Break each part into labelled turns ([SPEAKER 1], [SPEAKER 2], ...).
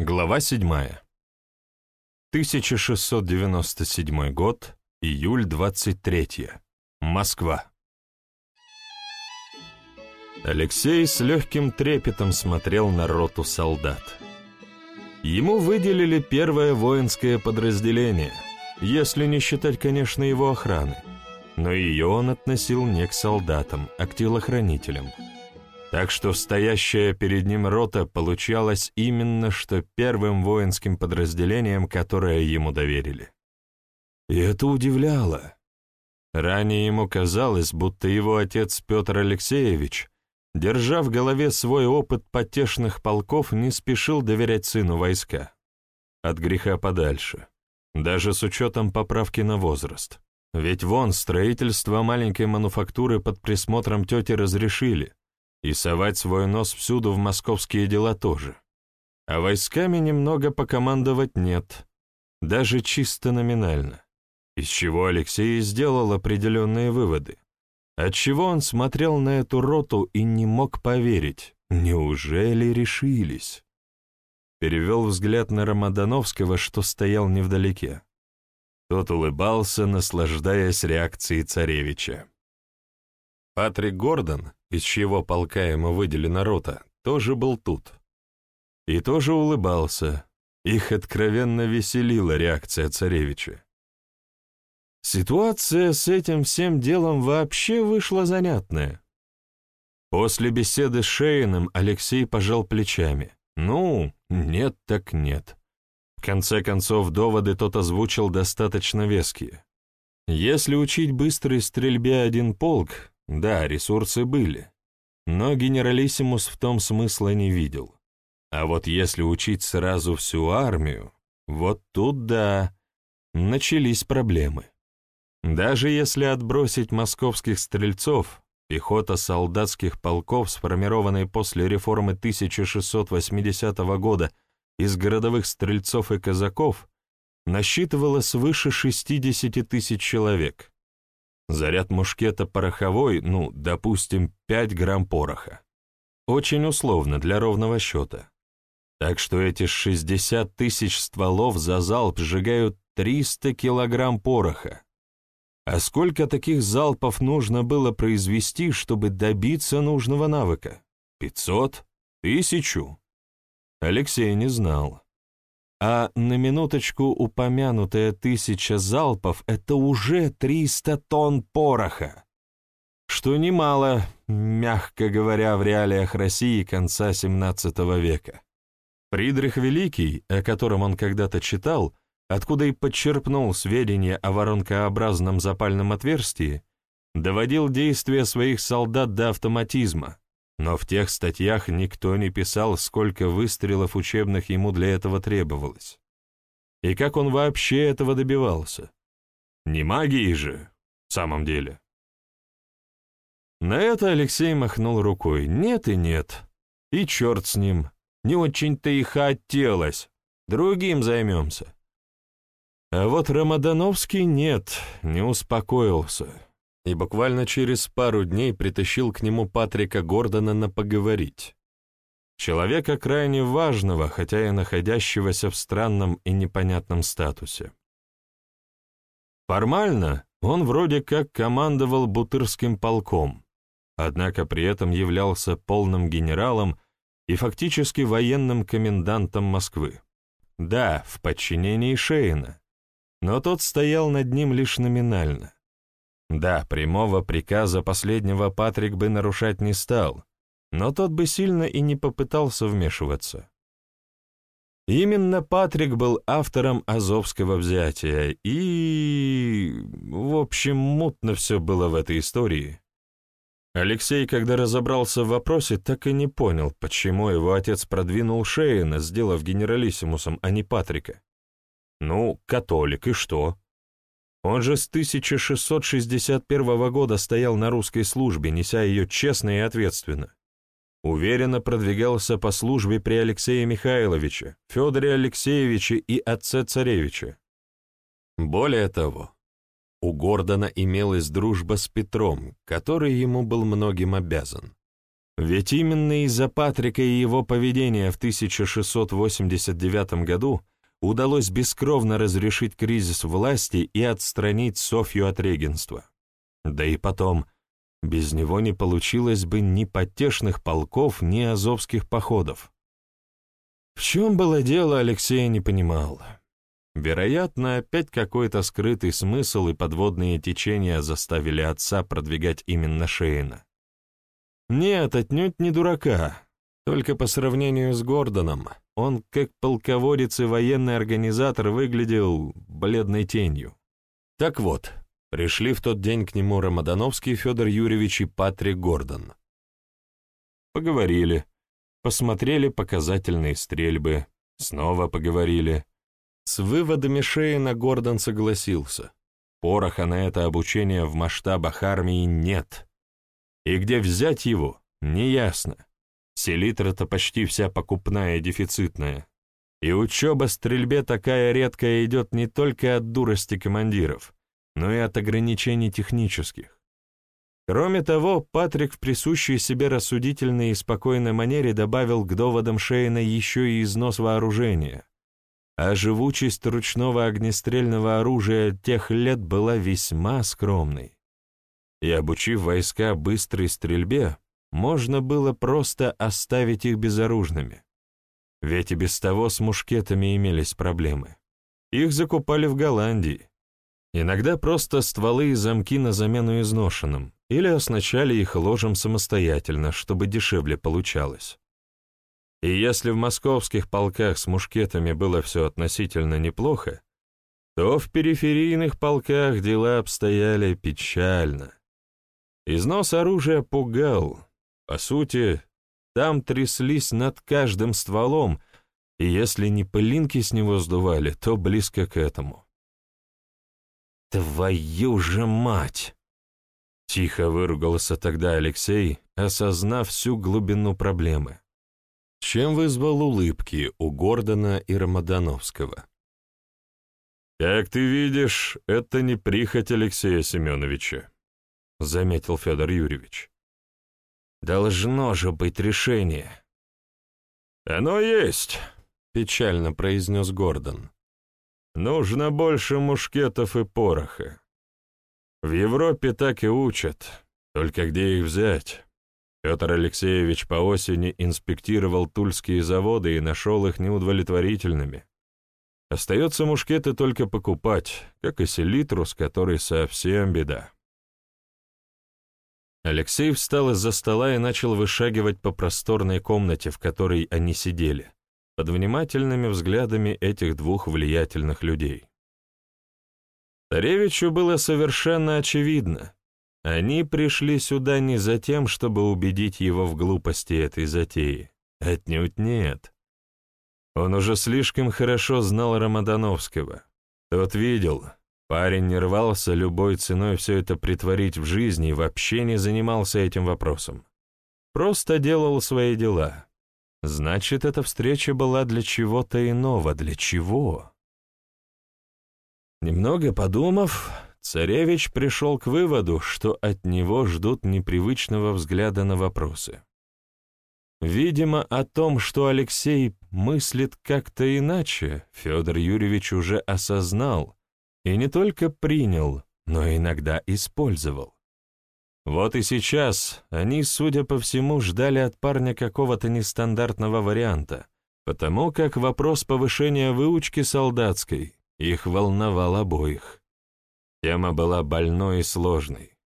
[SPEAKER 1] Глава 7. 1697 год, июль 23. Москва. Алексей с легким трепетом смотрел на роту солдат. Ему выделили первое воинское подразделение, если не считать, конечно, его охраны, но ее он относил не к солдатам, а к телохранителям – так что стоящая перед ним рота получалась именно что первым воинским подразделением, которое ему доверили. И это удивляло. Ранее ему казалось, будто его отец Петр Алексеевич, держа в голове свой опыт потешных полков, не спешил доверять сыну войска. От греха подальше, даже с учетом поправки на возраст. Ведь вон строительство маленькой мануфактуры под присмотром тети разрешили, и совать свой нос всюду в московские дела тоже. А войсками немного покомандовать нет, даже чисто номинально, из чего Алексей сделал определенные выводы. Отчего он смотрел на эту роту и не мог поверить, неужели решились? Перевел взгляд на Рамадановского, что стоял невдалеке. Тот улыбался, наслаждаясь реакцией царевича. Патрик Гордон, из чьего полка ему выделена рота, тоже был тут. И тоже улыбался. Их откровенно веселила реакция царевича. Ситуация с этим всем делом вообще вышла занятная. После беседы с Шейном Алексей пожал плечами. Ну, нет так нет. В конце концов, доводы тот озвучил достаточно веские. Если учить быстрой стрельбе один полк, да, ресурсы были, но генералиссимус в том смысла не видел. А вот если учить сразу всю армию, вот тут да, начались проблемы. Даже если отбросить московских стрельцов, пехота солдатских полков, сформированной после реформы 1680 года из городовых стрельцов и казаков, насчитывала свыше 60 тысяч человек. Заряд мушкета пороховой, ну, допустим, 5 грамм пороха. Очень условно для ровного счета. Так что эти 60 тысяч стволов за залп сжигают 300 килограмм пороха. А сколько таких залпов нужно было произвести, чтобы добиться нужного навыка? 500? Тысячу? Алексей не знал. А на минуточку упомянутая тысяча залпов — это уже 300 тонн пороха, что немало, мягко говоря, в реалиях России конца XVII века. Фридрих Великий, о котором он когда-то читал, откуда и подчерпнул сведения о воронкообразном запальном отверстии, доводил действия своих солдат до автоматизма, но в тех статьях никто не писал, сколько выстрелов учебных ему для этого требовалось. И как он вообще этого добивался? Не магией же, в самом деле. На это Алексей махнул рукой. Нет и нет. И черт с ним. Не очень-то и хотелось. Другим займемся. А вот Рамадановский нет, не успокоился и буквально через пару дней притащил к нему Патрика Гордона на поговорить. Человека крайне важного, хотя и находящегося в странном и непонятном статусе. Формально он вроде как командовал Бутырским полком, однако при этом являлся полным генералом и фактически военным комендантом Москвы. Да, в подчинении Шейна, но тот стоял над ним лишь номинально. Да, прямого приказа последнего Патрик бы нарушать не стал, но тот бы сильно и не попытался вмешиваться. Именно Патрик был автором Азовского взятия, и... В общем, мутно все было в этой истории. Алексей, когда разобрался в вопросе, так и не понял, почему его отец продвинул Шейна, сделав генералиссимусом, а не Патрика. Ну, католик, и что? Он же с 1661 года стоял на русской службе, неся ее честно и ответственно. Уверенно продвигался по службе при Алексее Михайловиче, Федоре Алексеевиче и отце царевича. Более того, у Гордона имелась дружба с Петром, который ему был многим обязан. Ведь именно из-за Патрика и его поведения в 1689 году удалось бескровно разрешить кризис власти и отстранить Софью от регенства. Да и потом, без него не получилось бы ни потешных полков, ни азовских походов. В чем было дело, Алексей не понимал. Вероятно, опять какой-то скрытый смысл и подводные течения заставили отца продвигать именно Шейна. Нет, отнюдь не дурака. Только по сравнению с Гордоном, он, как полководец и военный организатор, выглядел бледной тенью. Так вот, пришли в тот день к нему Рамадановский Федор Юрьевич и Патрик Гордон. Поговорили, посмотрели показательные стрельбы, снова поговорили. С выводами Шейна Гордон согласился. Пороха на это обучение в масштабах армии нет. И где взять его, неясно. Селитра-то почти вся покупная и дефицитная. И учеба стрельбе такая редкая идет не только от дурости командиров, но и от ограничений технических. Кроме того, Патрик в присущей себе рассудительной и спокойной манере добавил к доводам Шейна еще и износ вооружения, а живучесть ручного огнестрельного оружия тех лет была весьма скромной и, обучив войска быстрой стрельбе, можно было просто оставить их безоружными. Ведь и без того с мушкетами имелись проблемы. Их закупали в Голландии. Иногда просто стволы и замки на замену изношенным, или оснащали их ложем самостоятельно, чтобы дешевле получалось. И если в московских полках с мушкетами было все относительно неплохо, то в периферийных полках дела обстояли печально. Износ оружия пугал. По сути, там тряслись над каждым стволом, и если не пылинки с него сдували, то близко к этому. «Твою же мать!» Тихо выругался тогда Алексей, осознав всю глубину проблемы. Чем вызвал улыбки у Гордона и Рамадановского. «Как ты видишь, это не прихоть Алексея Семеновича. — заметил Федор Юрьевич. «Должно же быть решение». «Оно есть», — печально произнес Гордон. «Нужно больше мушкетов и пороха. В Европе так и учат, только где их взять?» Петр Алексеевич по осени инспектировал тульские заводы и нашел их неудовлетворительными. Остается мушкеты только покупать, как и селитру, с которой совсем беда. Алексей встал из-за стола и начал вышагивать по просторной комнате, в которой они сидели, под внимательными взглядами этих двух влиятельных людей. Царевичу было совершенно очевидно. Они пришли сюда не за тем, чтобы убедить его в глупости этой затеи. Отнюдь нет. Он уже слишком хорошо знал Рамадановского. Тот видел, Парень не рвался любой ценой все это притворить в жизни и вообще не занимался этим вопросом. Просто делал свои дела. Значит, эта встреча была для чего-то иного. Для чего? Немного подумав, царевич пришел к выводу, что от него ждут непривычного взгляда на вопросы. Видимо, о том, что Алексей мыслит как-то иначе, Федор Юрьевич уже осознал и не только принял, но иногда использовал. Вот и сейчас они, судя по всему, ждали от парня какого-то нестандартного варианта, потому как вопрос повышения выучки солдатской их волновал обоих. Тема была больной и сложной.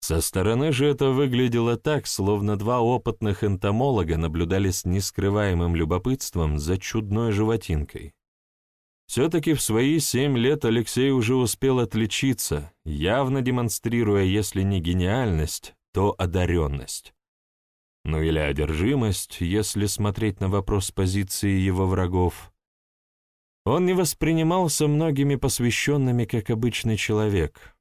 [SPEAKER 1] Со стороны же это выглядело так, словно два опытных энтомолога наблюдали с нескрываемым любопытством за чудной животинкой. Все-таки в свои семь лет Алексей уже успел отличиться, явно демонстрируя, если не гениальность, то одаренность. Ну или одержимость, если смотреть на вопрос позиции его врагов. Он не воспринимался многими посвященными как обычный человек.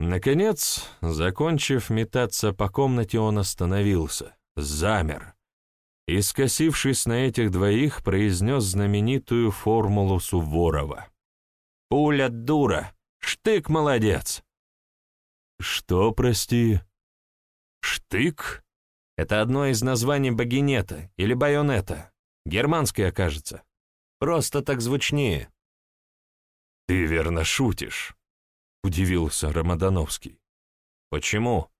[SPEAKER 1] Наконец, закончив метаться по комнате, он остановился, замер и, скосившись на этих двоих, произнес знаменитую формулу Суворова. «Пуля дура, штык молодец!» «Что, прости?» «Штык?» Это одно из названий багинета или байонета. Германское, кажется. Просто так звучнее. «Ты верно шутишь», — удивился Рамадановский. «Почему?»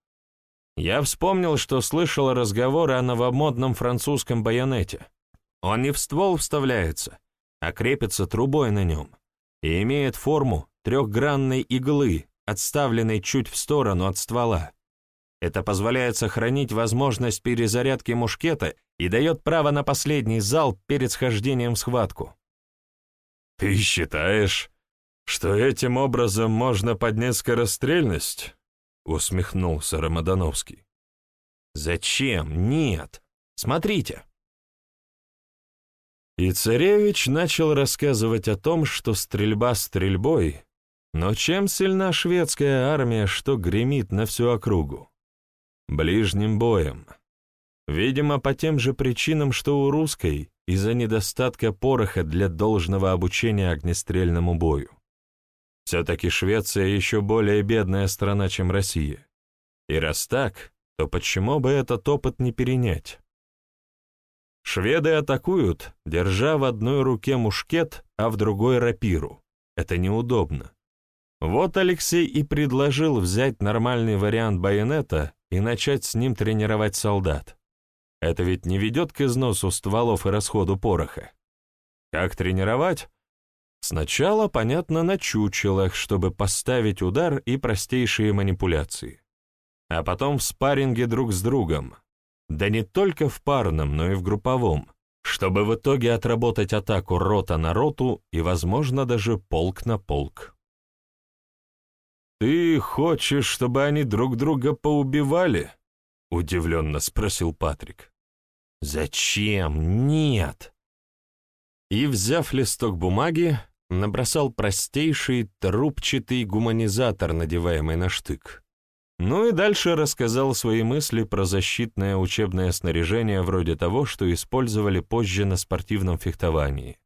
[SPEAKER 1] Я вспомнил, что слышал разговоры о новомодном французском байонете. Он не в ствол вставляется, а крепится трубой на нем и имеет форму трехгранной иглы, отставленной чуть в сторону от ствола. Это позволяет сохранить возможность перезарядки мушкета и дает право на последний залп перед схождением в схватку. «Ты считаешь, что этим образом можно поднять скорострельность?» — усмехнулся Рамадановский. «Зачем? Нет. Смотрите». И царевич начал рассказывать о том, что стрельба стрельбой, но чем сильна шведская армия, что гремит на всю округу? Ближним боем. Видимо, по тем же причинам, что у русской, из-за недостатка пороха для должного обучения огнестрельному бою. Все-таки Швеция еще более бедная страна, чем Россия. И раз так, то почему бы этот опыт не перенять? Шведы атакуют, держа в одной руке мушкет, а в другой рапиру. Это неудобно. Вот Алексей и предложил взять нормальный вариант байонета и начать с ним тренировать солдат. Это ведь не ведет к износу стволов и расходу пороха. Как тренировать? Сначала, понятно, на чучелах, чтобы поставить удар и простейшие манипуляции. А потом в спарринге друг с другом, да не только в парном, но и в групповом, чтобы в итоге отработать атаку рота на роту и, возможно, даже полк на полк. «Ты хочешь, чтобы они друг друга поубивали?» — удивленно спросил Патрик. «Зачем? Нет!» И, взяв листок бумаги, набросал простейший трубчатый гуманизатор, надеваемый на штык. Ну и дальше рассказал свои мысли про защитное учебное снаряжение вроде того, что использовали позже на спортивном фехтовании,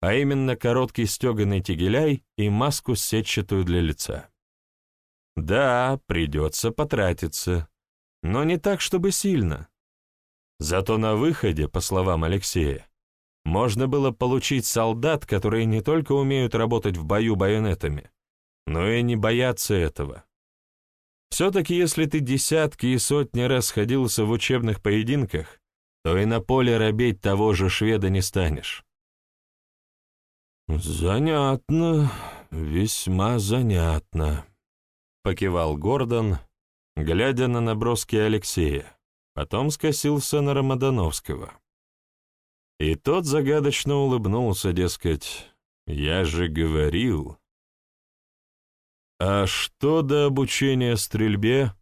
[SPEAKER 1] а именно короткий стеганый тегеляй и маску сетчатую для лица. Да, придется потратиться, но не так, чтобы сильно. Зато на выходе, по словам Алексея, можно было получить солдат, которые не только умеют работать в бою байонетами, но и не боятся этого все-таки, если ты десятки и сотни раз сходился в учебных поединках, то и на поле робеть того же шведа не станешь. «Занятно, весьма занятно», — покивал Гордон, глядя на наброски Алексея, потом скосился на Рамадановского. И тот загадочно улыбнулся, дескать, «Я же говорил». А что до обучения стрельбе?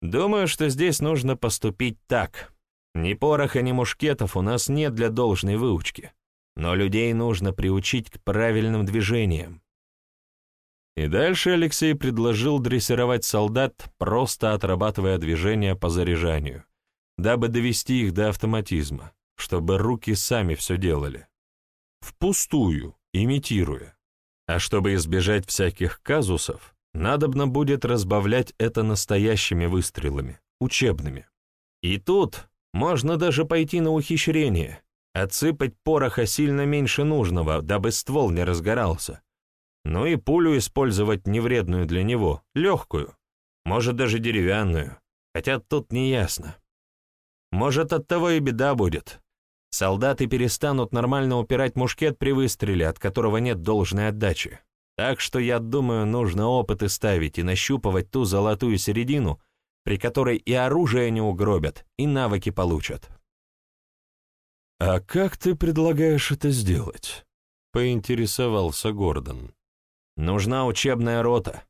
[SPEAKER 1] Думаю, что здесь нужно поступить так. Ни пороха, ни мушкетов у нас нет для должной выучки, но людей нужно приучить к правильным движениям. И дальше Алексей предложил дрессировать солдат, просто отрабатывая движения по заряжанию, дабы довести их до автоматизма, чтобы руки сами все делали. Впустую, имитируя. А чтобы избежать всяких казусов, надобно будет разбавлять это настоящими выстрелами, учебными. И тут можно даже пойти на ухищрение, отсыпать пороха сильно меньше нужного, дабы ствол не разгорался. Ну и пулю использовать невредную для него, легкую, может даже деревянную, хотя тут не ясно. Может, от того и беда будет. Солдаты перестанут нормально упирать мушкет при выстреле, от которого нет должной отдачи. Так что, я думаю, нужно опыты ставить и нащупывать ту золотую середину, при которой и оружие не угробят, и навыки получат. «А как ты предлагаешь это сделать?» — поинтересовался Гордон. «Нужна учебная рота.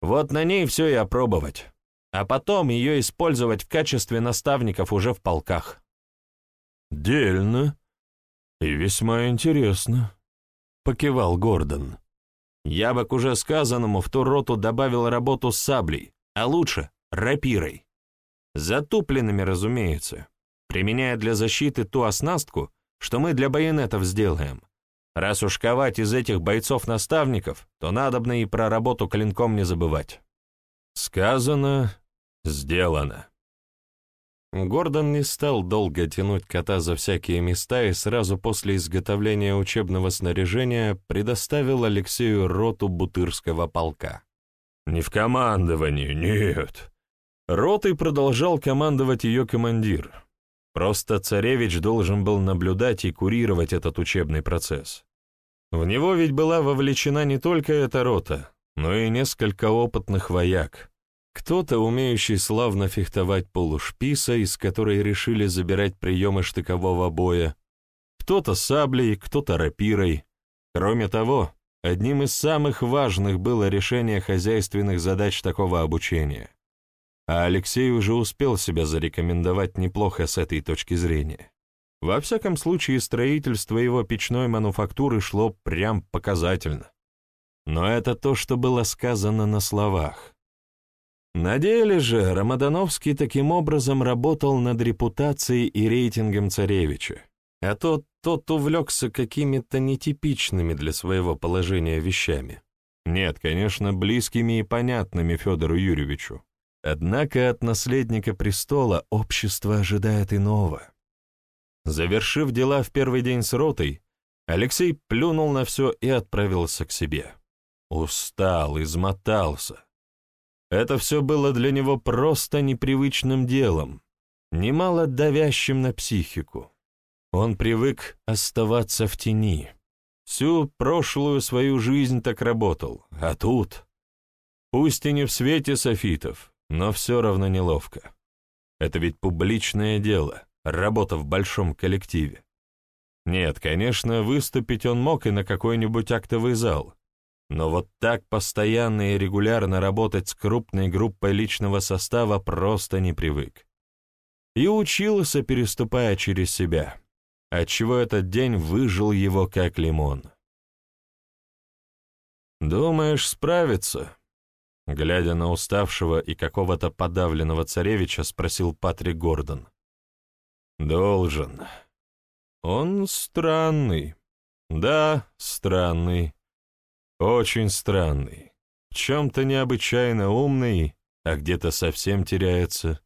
[SPEAKER 1] Вот на ней все и опробовать, а потом ее использовать в качестве наставников уже в полках». «Дельно и весьма интересно», — покивал Гордон. «Я бы к уже сказанному в ту роту добавил работу с саблей, а лучше — рапирой. Затупленными, разумеется, применяя для защиты ту оснастку, что мы для байонетов сделаем. Раз уж ковать из этих бойцов-наставников, то надобно и про работу клинком не забывать». Сказано, сделано. Гордон не стал долго тянуть кота за всякие места и сразу после изготовления учебного снаряжения предоставил Алексею роту Бутырского полка. Не в командовании, нет. Ротой продолжал командовать ее командир. Просто царевич должен был наблюдать и курировать этот учебный процесс. В него ведь была вовлечена не только эта рота, но и несколько опытных вояк, кто-то, умеющий славно фехтовать полушписа, из которой решили забирать приемы штыкового боя, кто-то саблей, кто-то рапирой. Кроме того, одним из самых важных было решение хозяйственных задач такого обучения. А Алексей уже успел себя зарекомендовать неплохо с этой точки зрения. Во всяком случае, строительство его печной мануфактуры шло прям показательно. Но это то, что было сказано на словах. На деле же Рамадановский таким образом работал над репутацией и рейтингом царевича, а тот, тот увлекся какими-то нетипичными для своего положения вещами. Нет, конечно, близкими и понятными Федору Юрьевичу. Однако от наследника престола общество ожидает иного. Завершив дела в первый день с ротой, Алексей плюнул на все и отправился к себе. Устал, измотался. Это все было для него просто непривычным делом, немало давящим на психику. Он привык оставаться в тени. Всю прошлую свою жизнь так работал, а тут... Пусть и не в свете софитов, но все равно неловко. Это ведь публичное дело, работа в большом коллективе. Нет, конечно, выступить он мог и на какой-нибудь актовый зал, но вот так постоянно и регулярно работать с крупной группой личного состава просто не привык. И учился, переступая через себя, отчего этот день выжил его как лимон. «Думаешь, справиться?» Глядя на уставшего и какого-то подавленного царевича, спросил Патрик Гордон. «Должен. Он странный. Да, странный. Очень странный, в чем-то необычайно умный, а где-то совсем теряется.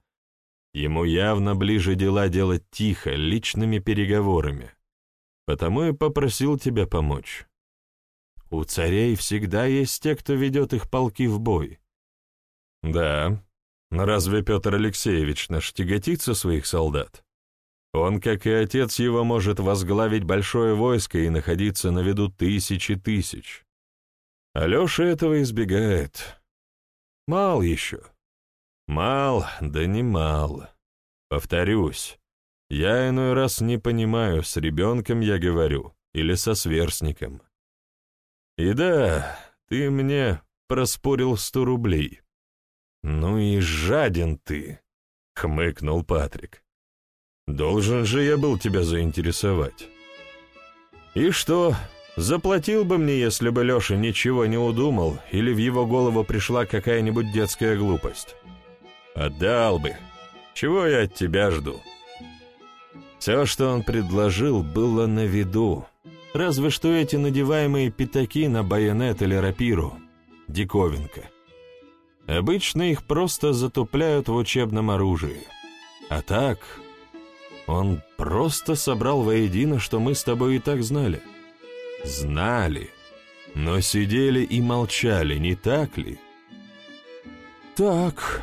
[SPEAKER 1] Ему явно ближе дела делать тихо, личными переговорами. Потому и попросил тебя помочь. У царей всегда есть те, кто ведет их полки в бой. Да, но разве Петр Алексеевич наш тяготится своих солдат? Он, как и отец его, может возглавить большое войско и находиться на виду тысячи тысяч. Алеша этого избегает. Мал еще. Мал, да не мал. Повторюсь, я иной раз не понимаю, с ребенком я говорю или со сверстником. И да, ты мне проспорил сто рублей. Ну и жаден ты, — хмыкнул Патрик. Должен же я был тебя заинтересовать. И что, Заплатил бы мне, если бы Леша ничего не удумал, или в его голову пришла какая-нибудь детская глупость. Отдал бы. Чего я от тебя жду? Все, что он предложил, было на виду. Разве что эти надеваемые пятаки на байонет или рапиру. Диковинка. Обычно их просто затупляют в учебном оружии. А так, он просто собрал воедино, что мы с тобой и так знали. Знали, но сидели и молчали, не так ли?
[SPEAKER 2] Так,